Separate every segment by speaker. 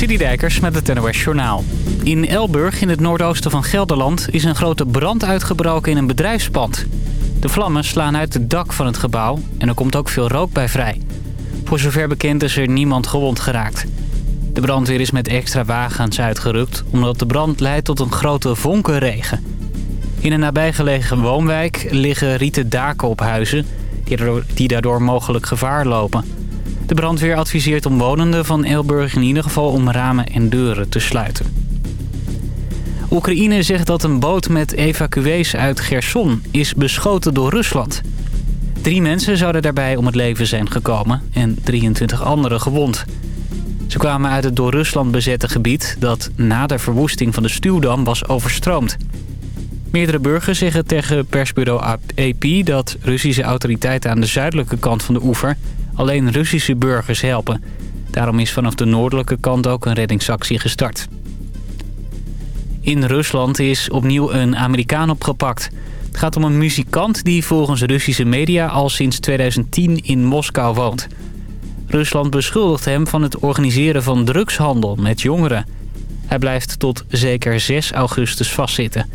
Speaker 1: Citydijkers met het NOS Journaal. In Elburg, in het noordoosten van Gelderland, is een grote brand uitgebroken in een bedrijfspand. De vlammen slaan uit het dak van het gebouw en er komt ook veel rook bij vrij. Voor zover bekend is er niemand gewond geraakt. De brandweer is met extra wagens uitgerukt... omdat de brand leidt tot een grote vonkenregen. In een nabijgelegen woonwijk liggen rieten daken op huizen... die daardoor mogelijk gevaar lopen. De brandweer adviseert omwonenden van Elburg in ieder geval om ramen en deuren te sluiten. Oekraïne zegt dat een boot met evacuees uit Gerson is beschoten door Rusland. Drie mensen zouden daarbij om het leven zijn gekomen en 23 anderen gewond. Ze kwamen uit het door Rusland bezette gebied dat na de verwoesting van de stuwdam was overstroomd. Meerdere burgers zeggen tegen persbureau AP dat Russische autoriteiten aan de zuidelijke kant van de oever alleen Russische burgers helpen. Daarom is vanaf de noordelijke kant ook een reddingsactie gestart. In Rusland is opnieuw een Amerikaan opgepakt. Het gaat om een muzikant die volgens Russische media al sinds 2010 in Moskou woont. Rusland beschuldigt hem van het organiseren van drugshandel met jongeren. Hij blijft tot zeker 6 augustus vastzitten.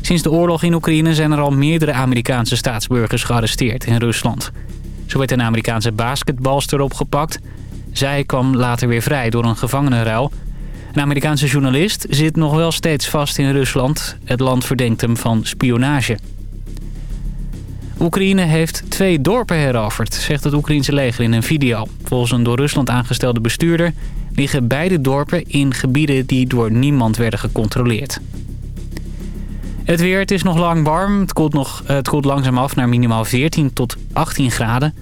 Speaker 1: Sinds de oorlog in Oekraïne zijn er al meerdere Amerikaanse staatsburgers gearresteerd in Rusland. Zo werd een Amerikaanse basketbalster opgepakt. Zij kwam later weer vrij door een gevangenenruil. Een Amerikaanse journalist zit nog wel steeds vast in Rusland. Het land verdenkt hem van spionage. Oekraïne heeft twee dorpen heroverd, zegt het Oekraïense leger in een video. Volgens een door Rusland aangestelde bestuurder liggen beide dorpen in gebieden die door niemand werden gecontroleerd. Het weer, het is nog lang warm. Het koelt, nog, het koelt langzaam af naar minimaal 14 tot 18 graden.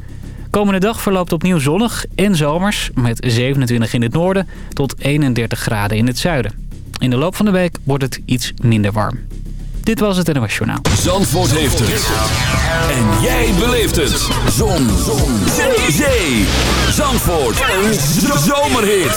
Speaker 1: Komende dag verloopt opnieuw zonnig en zomers... met 27 in het noorden tot 31 graden in het zuiden. In de loop van de week wordt het iets minder warm. Dit was het NOS Journaal.
Speaker 2: Zandvoort heeft het. En jij beleeft het. Zon. Zon. Zee. Zee. Zandvoort. Een zomerhit.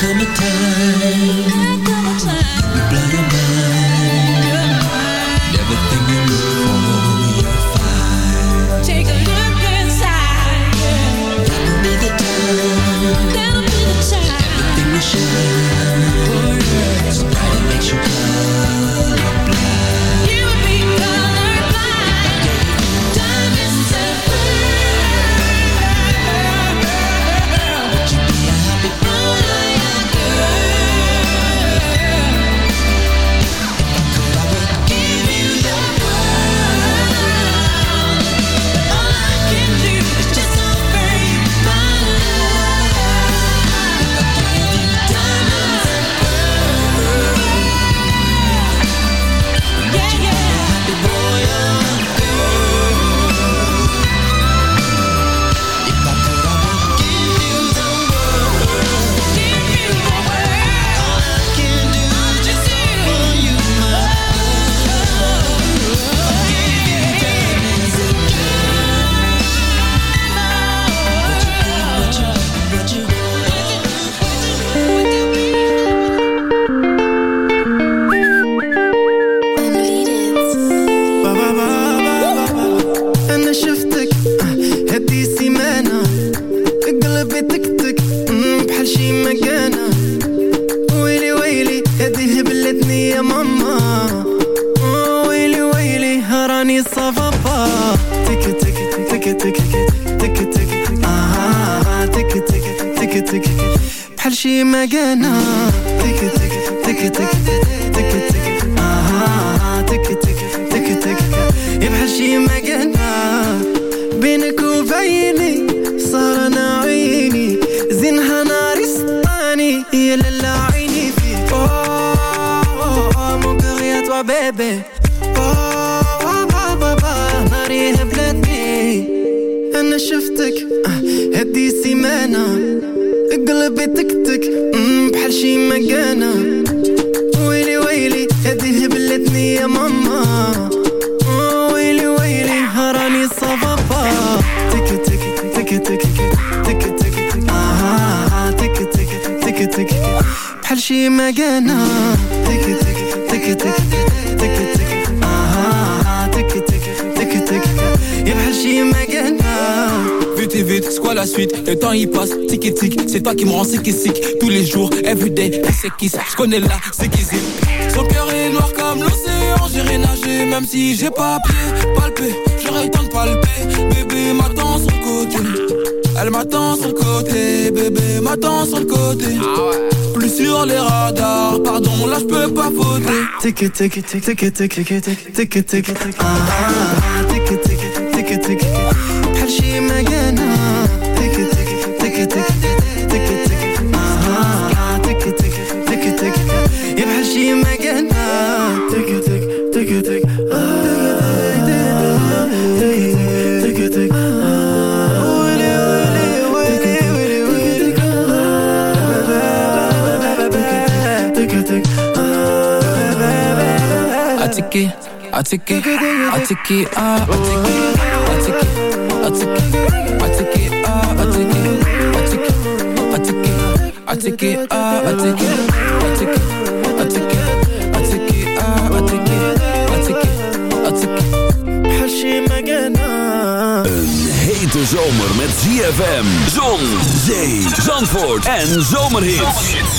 Speaker 3: come a time.
Speaker 4: شي ما بينك وبيني صار عيني. زينها نار سطاني يا لالا عيني فيك أوه مو قريت وبيبي أوه بابا بابا ناري هبلتني. أنا شفتك آه، هدي سيمانة قلبي تكتك بحال شي مكانة ويلي ويلي هدي هبلتني يا ماما. مكانة تك تك تك تك تك تك آه تك تك تك تك يا بحال شي مكانة
Speaker 5: Vite et vite, c'est quoi la suite Le temps il passe, tic et tic C'est toi qui me rends sick et sick Tous les jours, everyday, qui c'est qui ça Je connais là, c'est qui c'est Son cœur est noir comme l'océan J'irai nager même si j'ai pas pied Palper, j'aurais le temps de palper Bébé m'attend sur le côté elle m'attend son côté, bébé m'attend sur le côté. Plus sur les radars, pardon, là je peux pas voter.
Speaker 4: Tic tic tic tic tic tic tic tic tic tic tic
Speaker 5: I take it, I take it, ah, I take it, I take it, I take it, I take it, ah, I take it, I take it, I take it, I take it, ah, I take it, I take it, I take it, I take it, ah, I take it, I take it, I take it.
Speaker 4: بحال شي مكانة
Speaker 6: Een hete zomer met ZFM, zon, zee, zandvoort en zomerhits.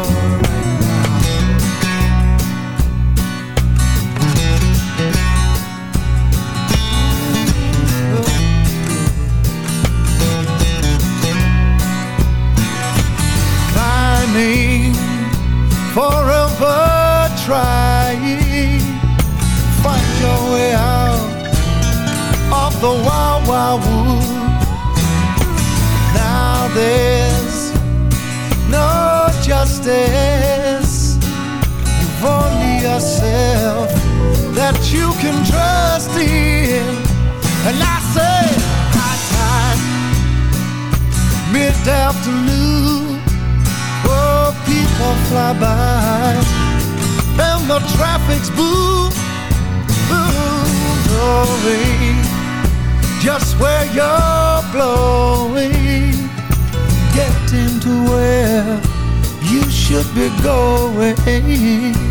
Speaker 6: Would. Now there's no justice. You've only yourself that you can trust in. And I say, high tide, mid-afternoon. Oh, people fly by, and the traffic's boom, boom, away just where you're blowing. Get into where you should be going.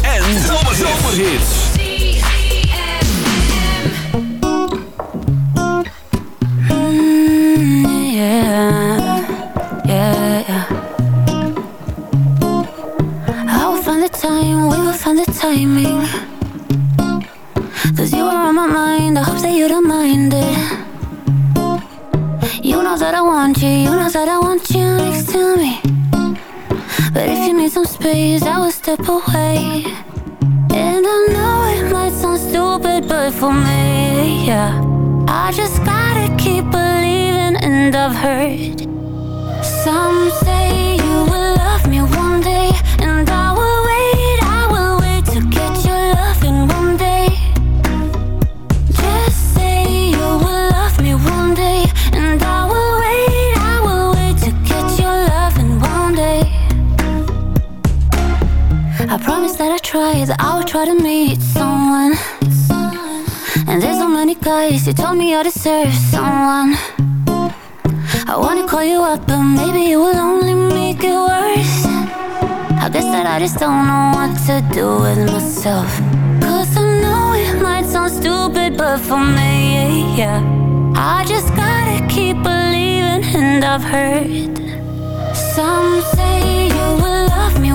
Speaker 7: I gotta meet someone. And there's so many guys You told me I deserve someone. I wanna call you up But maybe it will only make it worse. I guess that I just don't know what to do with myself. Cause I know it might sound stupid But for me, yeah. I just gotta keep believing And I've heard Some say you will love me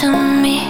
Speaker 7: to me.